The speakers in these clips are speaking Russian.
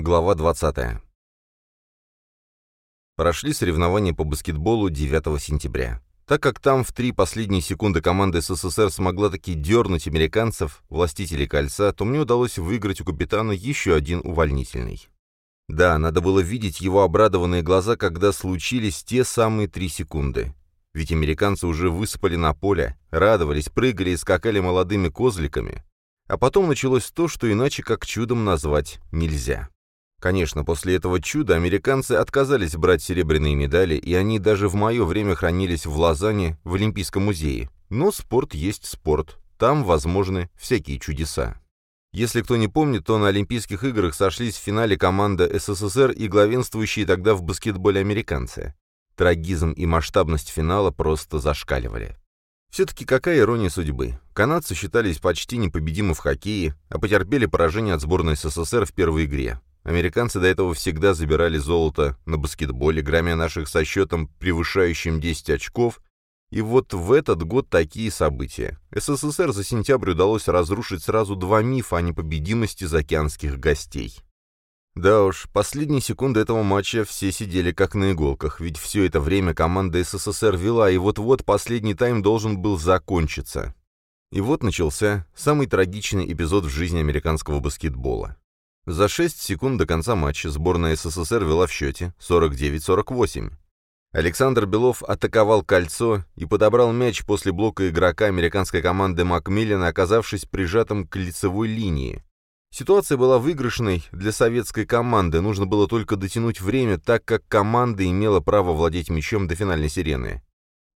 Глава 20. Прошли соревнования по баскетболу 9 сентября. Так как там в три последние секунды команда СССР смогла таки дернуть американцев, властителей кольца, то мне удалось выиграть у капитана еще один увольнительный. Да, надо было видеть его обрадованные глаза, когда случились те самые три секунды. Ведь американцы уже высыпали на поле, радовались, прыгали и скакали молодыми козликами. А потом началось то, что иначе как чудом назвать нельзя. Конечно, после этого чуда американцы отказались брать серебряные медали, и они даже в мое время хранились в Лозанне в Олимпийском музее. Но спорт есть спорт. Там возможны всякие чудеса. Если кто не помнит, то на Олимпийских играх сошлись в финале команда СССР и главенствующие тогда в баскетболе американцы. Трагизм и масштабность финала просто зашкаливали. Все-таки какая ирония судьбы. Канадцы считались почти непобедимы в хоккее, а потерпели поражение от сборной СССР в первой игре. Американцы до этого всегда забирали золото на баскетболе, громя наших со счетом, превышающим 10 очков, и вот в этот год такие события. СССР за сентябрь удалось разрушить сразу два мифа о непобедимости заокеанских гостей. Да уж, последние секунды этого матча все сидели как на иголках, ведь все это время команда СССР вела, и вот-вот последний тайм должен был закончиться. И вот начался самый трагичный эпизод в жизни американского баскетбола. За 6 секунд до конца матча сборная СССР вела в счете 49-48. Александр Белов атаковал кольцо и подобрал мяч после блока игрока американской команды Макмиллина, оказавшись прижатым к лицевой линии. Ситуация была выигрышной для советской команды, нужно было только дотянуть время, так как команда имела право владеть мячом до финальной сирены.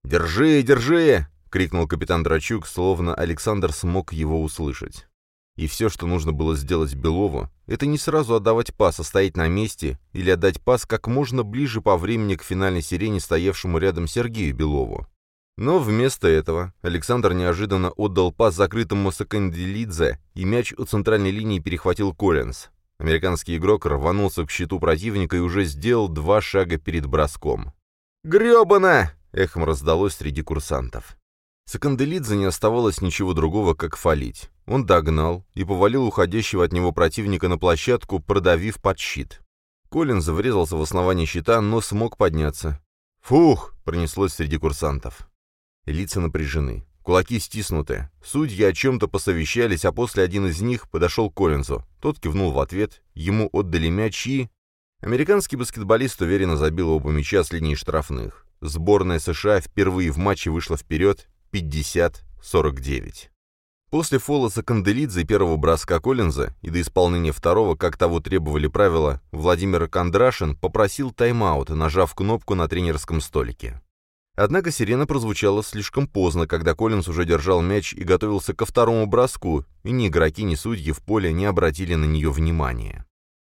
«Держи, держи!» — крикнул капитан Драчук, словно Александр смог его услышать. И все, что нужно было сделать Белову, это не сразу отдавать пас, а стоять на месте, или отдать пас как можно ближе по времени к финальной сирене, стоявшему рядом Сергею Белову. Но вместо этого Александр неожиданно отдал пас закрытому Саканделидзе, и мяч у центральной линии перехватил Коллинз. Американский игрок рванулся к щиту противника и уже сделал два шага перед броском. «Гребана!» — эхом раздалось среди курсантов. Саканделидзе не оставалось ничего другого, как фалить. Он догнал и повалил уходящего от него противника на площадку, продавив под щит. Коллинз врезался в основание щита, но смог подняться. «Фух!» — пронеслось среди курсантов. Лица напряжены, кулаки стиснуты. Судьи о чем-то посовещались, а после один из них подошел к Коллинзу. Тот кивнул в ответ, ему отдали мяч и... Американский баскетболист уверенно забил оба мяча с линии штрафных. Сборная США впервые в матче вышла вперед 50-49. После фола Саканделидзе первого броска Коллинза и до исполнения второго, как того требовали правила, Владимир Кондрашин попросил тайм-аут, нажав кнопку на тренерском столике. Однако сирена прозвучала слишком поздно, когда Коллинз уже держал мяч и готовился ко второму броску, и ни игроки, ни судьи в поле не обратили на нее внимания.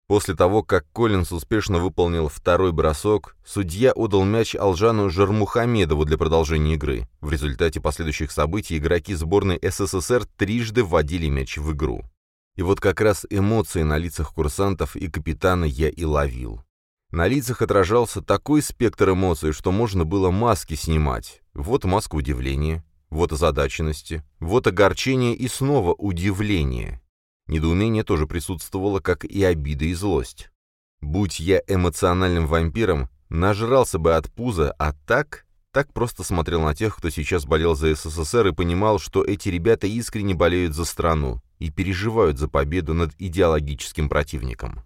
После того, как Коллинс успешно выполнил второй бросок, судья отдал мяч Алжану Жермухамедову для продолжения игры. В результате последующих событий игроки сборной СССР трижды вводили мяч в игру. И вот как раз эмоции на лицах курсантов и капитана я и ловил. На лицах отражался такой спектр эмоций, что можно было маски снимать. Вот маска удивления, вот озадаченности, вот огорчение и снова удивление. Недоумение тоже присутствовало, как и обида и злость. Будь я эмоциональным вампиром, нажрался бы от пуза, а так... Так просто смотрел на тех, кто сейчас болел за СССР и понимал, что эти ребята искренне болеют за страну и переживают за победу над идеологическим противником.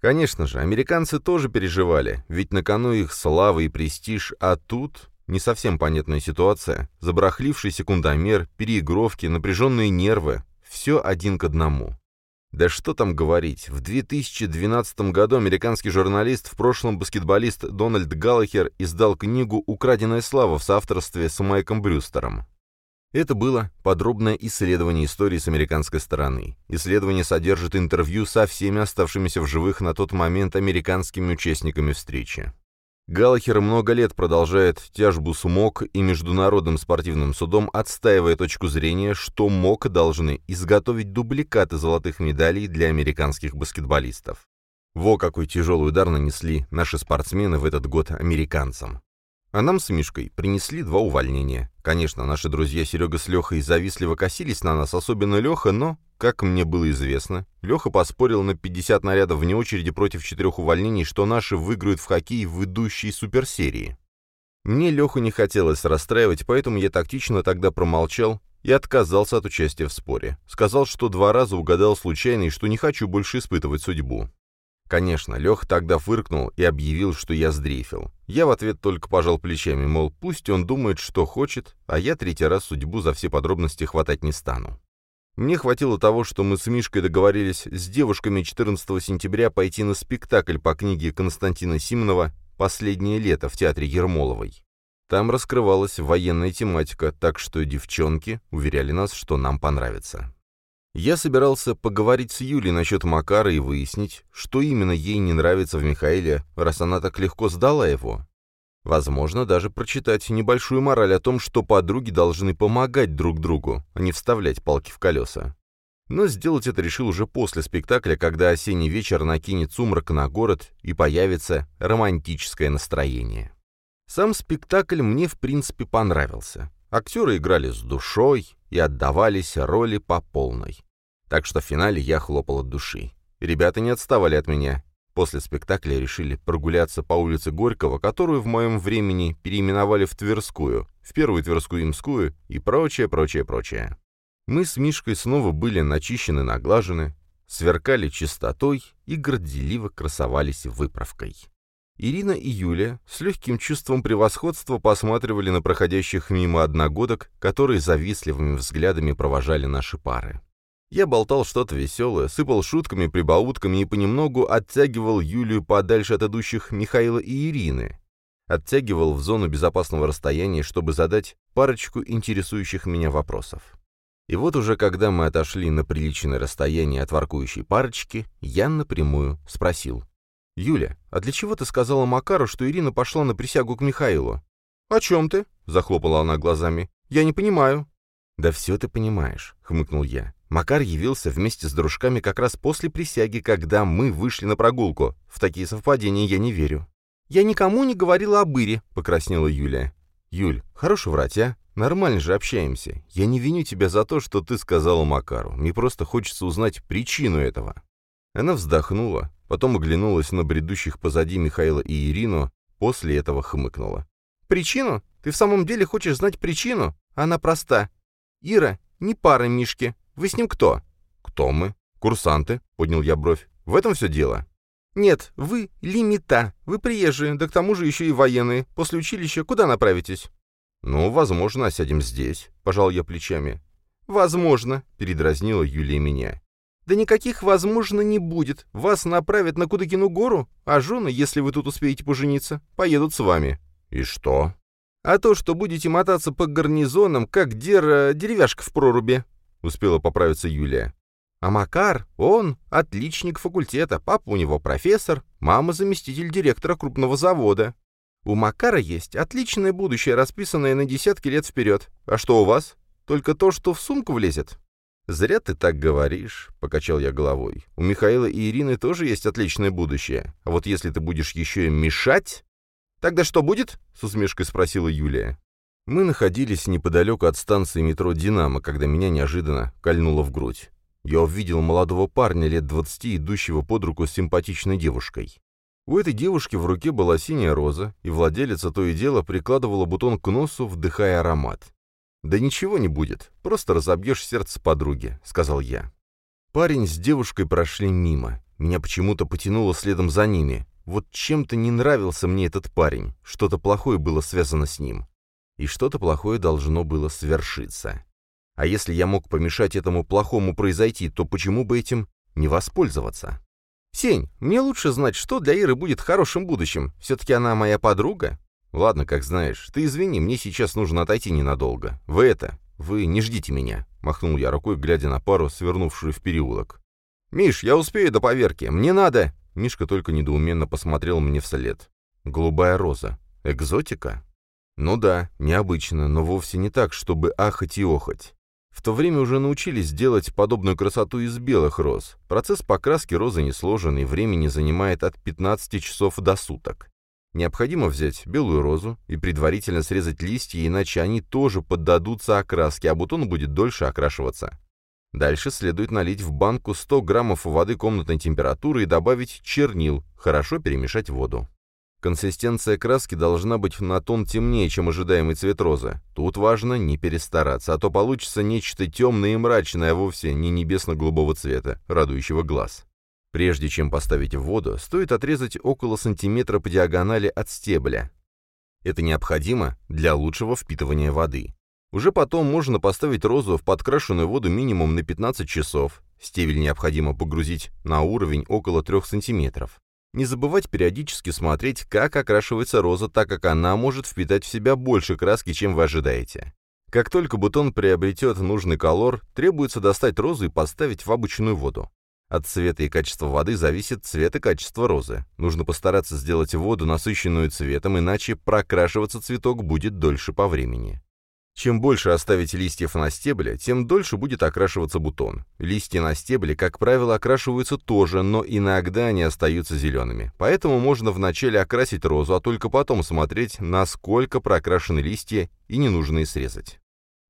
Конечно же, американцы тоже переживали, ведь на кону их слава и престиж, а тут не совсем понятная ситуация, забрахливший секундомер, переигровки, напряженные нервы, все один к одному. Да что там говорить, в 2012 году американский журналист, в прошлом баскетболист Дональд Галлахер издал книгу «Украденная слава» в соавторстве с Майком Брюстером. Это было подробное исследование истории с американской стороны. Исследование содержит интервью со всеми оставшимися в живых на тот момент американскими участниками встречи. Галлахер много лет продолжает тяжбу с МОК и Международным спортивным судом, отстаивая точку зрения, что МОК должны изготовить дубликаты золотых медалей для американских баскетболистов. Во какой тяжелый удар нанесли наши спортсмены в этот год американцам. А нам с Мишкой принесли два увольнения. Конечно, наши друзья Серега с Лехой завистливо косились на нас, особенно Леха, но как мне было известно, Леха поспорил на 50 нарядов вне очереди против четырех увольнений, что наши выиграют в хоккей в идущей суперсерии. Мне Леху не хотелось расстраивать, поэтому я тактично тогда промолчал и отказался от участия в споре. Сказал, что два раза угадал случайно и что не хочу больше испытывать судьбу. Конечно, Лех тогда фыркнул и объявил, что я сдрейфил. Я в ответ только пожал плечами, мол, пусть он думает, что хочет, а я третий раз судьбу за все подробности хватать не стану. Мне хватило того, что мы с Мишкой договорились с девушками 14 сентября пойти на спектакль по книге Константина Симонова «Последнее лето» в театре Ермоловой. Там раскрывалась военная тематика, так что девчонки уверяли нас, что нам понравится. Я собирался поговорить с Юлей насчет Макара и выяснить, что именно ей не нравится в Михаиле, раз она так легко сдала его. Возможно, даже прочитать небольшую мораль о том, что подруги должны помогать друг другу, а не вставлять палки в колеса. Но сделать это решил уже после спектакля, когда осенний вечер накинет сумрак на город и появится романтическое настроение. Сам спектакль мне, в принципе, понравился. Актеры играли с душой и отдавались роли по полной. Так что в финале я хлопал от души. Ребята не отставали от меня. После спектакля решили прогуляться по улице Горького, которую в моем времени переименовали в Тверскую, в первую Тверскую Имскую и прочее, прочее, прочее. Мы с Мишкой снова были начищены, наглажены, сверкали чистотой и горделиво красовались выправкой. Ирина и Юля с легким чувством превосходства посматривали на проходящих мимо одногодок, которые завистливыми взглядами провожали наши пары. Я болтал что-то веселое, сыпал шутками, прибаутками и понемногу оттягивал Юлию подальше от идущих Михаила и Ирины. Оттягивал в зону безопасного расстояния, чтобы задать парочку интересующих меня вопросов. И вот уже когда мы отошли на приличное расстояние от воркующей парочки, я напрямую спросил. «Юля, а для чего ты сказала Макару, что Ирина пошла на присягу к Михаилу?» «О чем ты?» — захлопала она глазами. «Я не понимаю». «Да все ты понимаешь», — хмыкнул я. Макар явился вместе с дружками как раз после присяги, когда мы вышли на прогулку. В такие совпадения я не верю. «Я никому не говорила об Ире», — покраснела Юля. «Юль, хорош врать, а? Нормально же общаемся. Я не виню тебя за то, что ты сказала Макару. Мне просто хочется узнать причину этого». Она вздохнула, потом оглянулась на бредущих позади Михаила и Ирину, после этого хмыкнула. «Причину? Ты в самом деле хочешь знать причину? Она проста. Ира не пара Мишки. Вы с ним кто?» «Кто мы? Курсанты?» — поднял я бровь. «В этом все дело?» «Нет, вы лимита. Вы приезжие, да к тому же еще и военные. После училища куда направитесь?» «Ну, возможно, осядем здесь», — пожал я плечами. «Возможно», — передразнила Юлия меня. Да никаких, возможно, не будет. Вас направят на Кудыкину гору, а жены, если вы тут успеете пожениться, поедут с вами». «И что?» «А то, что будете мотаться по гарнизонам, как дер... Э, деревяшка в проруби», — успела поправиться Юлия. «А Макар, он отличник факультета, папа у него профессор, мама заместитель директора крупного завода. У Макара есть отличное будущее, расписанное на десятки лет вперед. А что у вас? Только то, что в сумку влезет?» «Зря ты так говоришь», — покачал я головой. «У Михаила и Ирины тоже есть отличное будущее. А вот если ты будешь еще им мешать...» «Тогда что будет?» — с усмешкой спросила Юлия. Мы находились неподалеку от станции метро «Динамо», когда меня неожиданно кольнуло в грудь. Я увидел молодого парня лет двадцати, идущего под руку с симпатичной девушкой. У этой девушки в руке была синяя роза, и владелица то и дело прикладывала бутон к носу, вдыхая аромат. «Да ничего не будет, просто разобьешь сердце подруги», — сказал я. Парень с девушкой прошли мимо. Меня почему-то потянуло следом за ними. Вот чем-то не нравился мне этот парень. Что-то плохое было связано с ним. И что-то плохое должно было свершиться. А если я мог помешать этому плохому произойти, то почему бы этим не воспользоваться? «Сень, мне лучше знать, что для Иры будет хорошим будущим. Все-таки она моя подруга. «Ладно, как знаешь. Ты извини, мне сейчас нужно отойти ненадолго. Вы это... Вы не ждите меня», — махнул я рукой, глядя на пару, свернувшую в переулок. «Миш, я успею до поверки. Мне надо...» Мишка только недоуменно посмотрел мне вслед. «Голубая роза. Экзотика?» «Ну да, необычно, но вовсе не так, чтобы ахать и охать. В то время уже научились делать подобную красоту из белых роз. Процесс покраски розы несложен и времени занимает от 15 часов до суток. Необходимо взять белую розу и предварительно срезать листья, иначе они тоже поддадутся окраске, а бутон будет дольше окрашиваться. Дальше следует налить в банку 100 граммов воды комнатной температуры и добавить чернил, хорошо перемешать воду. Консистенция краски должна быть на тон темнее, чем ожидаемый цвет розы. Тут важно не перестараться, а то получится нечто темное и мрачное, а вовсе не небесно-голубого цвета, радующего глаз. Прежде чем поставить в воду, стоит отрезать около сантиметра по диагонали от стебля. Это необходимо для лучшего впитывания воды. Уже потом можно поставить розу в подкрашенную воду минимум на 15 часов. Стебель необходимо погрузить на уровень около 3 сантиметров. Не забывать периодически смотреть, как окрашивается роза, так как она может впитать в себя больше краски, чем вы ожидаете. Как только бутон приобретет нужный колор, требуется достать розу и поставить в обычную воду. От цвета и качества воды зависит цвет и качество розы. Нужно постараться сделать воду насыщенную цветом, иначе прокрашиваться цветок будет дольше по времени. Чем больше оставить листьев на стебле, тем дольше будет окрашиваться бутон. Листья на стебле, как правило, окрашиваются тоже, но иногда они остаются зелеными. Поэтому можно вначале окрасить розу, а только потом смотреть, насколько прокрашены листья и ненужные срезать.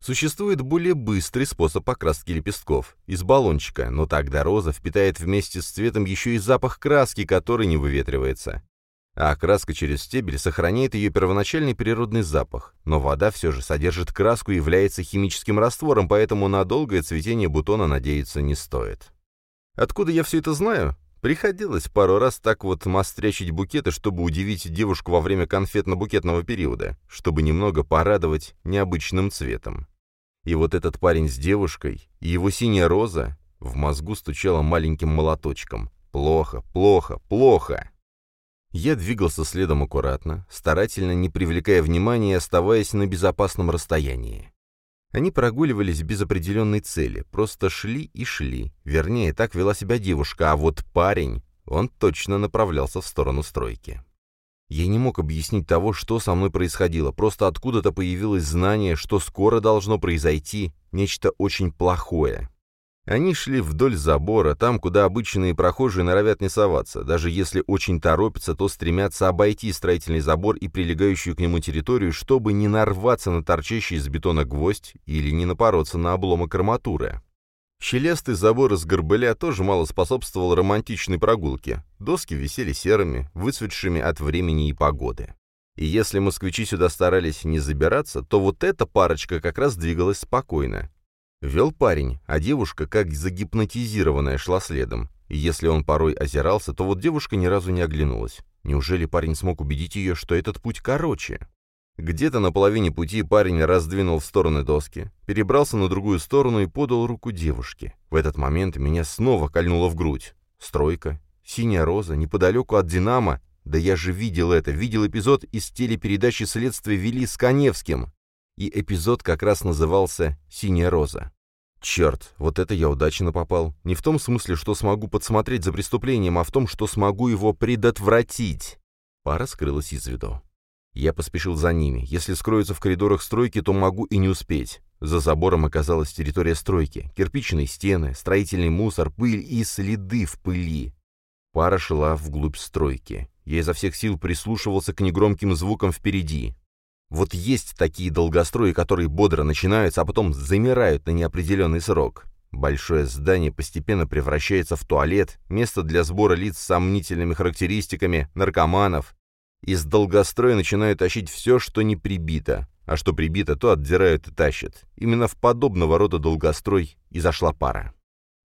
Существует более быстрый способ окраски лепестков – из баллончика, но тогда роза впитает вместе с цветом еще и запах краски, который не выветривается а окраска через стебель сохраняет ее первоначальный природный запах, но вода все же содержит краску и является химическим раствором, поэтому на долгое цветение бутона надеяться не стоит. Откуда я все это знаю? Приходилось пару раз так вот мастрячить букеты, чтобы удивить девушку во время конфетно-букетного периода, чтобы немного порадовать необычным цветом. И вот этот парень с девушкой, и его синяя роза в мозгу стучала маленьким молоточком. Плохо, плохо, плохо. Я двигался следом аккуратно, старательно не привлекая внимания и оставаясь на безопасном расстоянии. Они прогуливались без определенной цели, просто шли и шли. Вернее, так вела себя девушка, а вот парень, он точно направлялся в сторону стройки. Я не мог объяснить того, что со мной происходило, просто откуда-то появилось знание, что скоро должно произойти нечто очень плохое. Они шли вдоль забора, там, куда обычные прохожие норовят не соваться. Даже если очень торопятся, то стремятся обойти строительный забор и прилегающую к нему территорию, чтобы не нарваться на торчащий из бетона гвоздь или не напороться на обломок арматуры. Щелястый забор из горбыля тоже мало способствовал романтичной прогулке. Доски висели серыми, выцветшими от времени и погоды. И если москвичи сюда старались не забираться, то вот эта парочка как раз двигалась спокойно. Вел парень, а девушка, как загипнотизированная, шла следом. И если он порой озирался, то вот девушка ни разу не оглянулась. Неужели парень смог убедить ее, что этот путь короче? Где-то на половине пути парень раздвинул в стороны доски, перебрался на другую сторону и подал руку девушке. В этот момент меня снова кольнуло в грудь. Стройка, синяя роза, неподалеку от «Динамо». Да я же видел это, видел эпизод из телепередачи «Следствие вели» с Коневским и эпизод как раз назывался «Синяя роза». Черт, вот это я удачно попал. Не в том смысле, что смогу подсмотреть за преступлением, а в том, что смогу его предотвратить. Пара скрылась из виду. Я поспешил за ними. Если скроются в коридорах стройки, то могу и не успеть. За забором оказалась территория стройки. Кирпичные стены, строительный мусор, пыль и следы в пыли. Пара шла вглубь стройки. Я изо всех сил прислушивался к негромким звукам впереди. Вот есть такие долгострои, которые бодро начинаются, а потом замирают на неопределенный срок. Большое здание постепенно превращается в туалет, место для сбора лиц с сомнительными характеристиками, наркоманов. Из долгостроя начинают тащить все, что не прибито, а что прибито, то отдирают и тащат. Именно в подобного рода долгострой и зашла пара.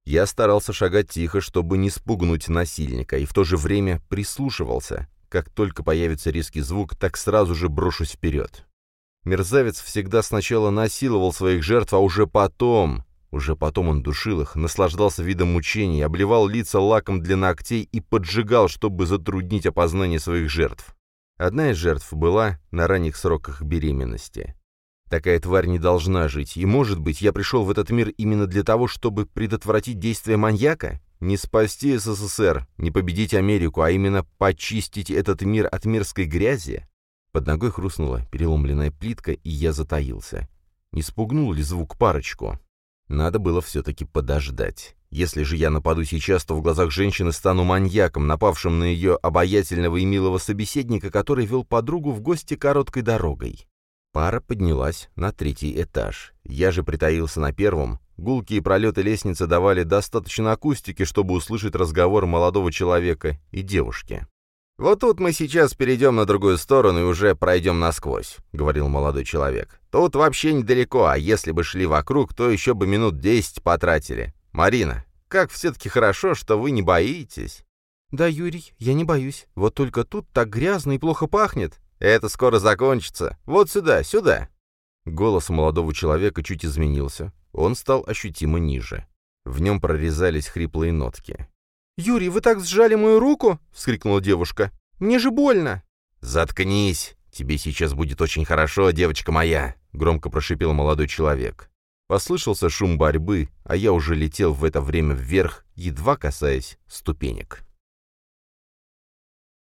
Я старался шагать тихо, чтобы не спугнуть насильника, и в то же время прислушивался. Как только появится резкий звук, так сразу же брошусь вперед. Мерзавец всегда сначала насиловал своих жертв, а уже потом... Уже потом он душил их, наслаждался видом мучений, обливал лица лаком для ногтей и поджигал, чтобы затруднить опознание своих жертв. Одна из жертв была на ранних сроках беременности. Такая тварь не должна жить, и, может быть, я пришел в этот мир именно для того, чтобы предотвратить действия маньяка? Не спасти СССР, не победить Америку, а именно почистить этот мир от мирской грязи? Под ногой хрустнула переломленная плитка, и я затаился. Не спугнул ли звук парочку? Надо было все-таки подождать. Если же я нападу сейчас, то в глазах женщины стану маньяком, напавшим на ее обаятельного и милого собеседника, который вел подругу в гости короткой дорогой. Пара поднялась на третий этаж. Я же притаился на первом, Гулкие пролеты лестницы давали достаточно акустики, чтобы услышать разговор молодого человека и девушки. «Вот тут мы сейчас перейдем на другую сторону и уже пройдем насквозь», — говорил молодой человек. «Тут вообще недалеко, а если бы шли вокруг, то еще бы минут десять потратили. Марина, как все-таки хорошо, что вы не боитесь». «Да, Юрий, я не боюсь. Вот только тут так грязно и плохо пахнет». «Это скоро закончится. Вот сюда, сюда». Голос молодого человека чуть изменился. Он стал ощутимо ниже. В нем прорезались хриплые нотки. «Юрий, вы так сжали мою руку!» — вскрикнула девушка. «Мне же больно!» «Заткнись! Тебе сейчас будет очень хорошо, девочка моя!» — громко прошипел молодой человек. Послышался шум борьбы, а я уже летел в это время вверх, едва касаясь ступенек.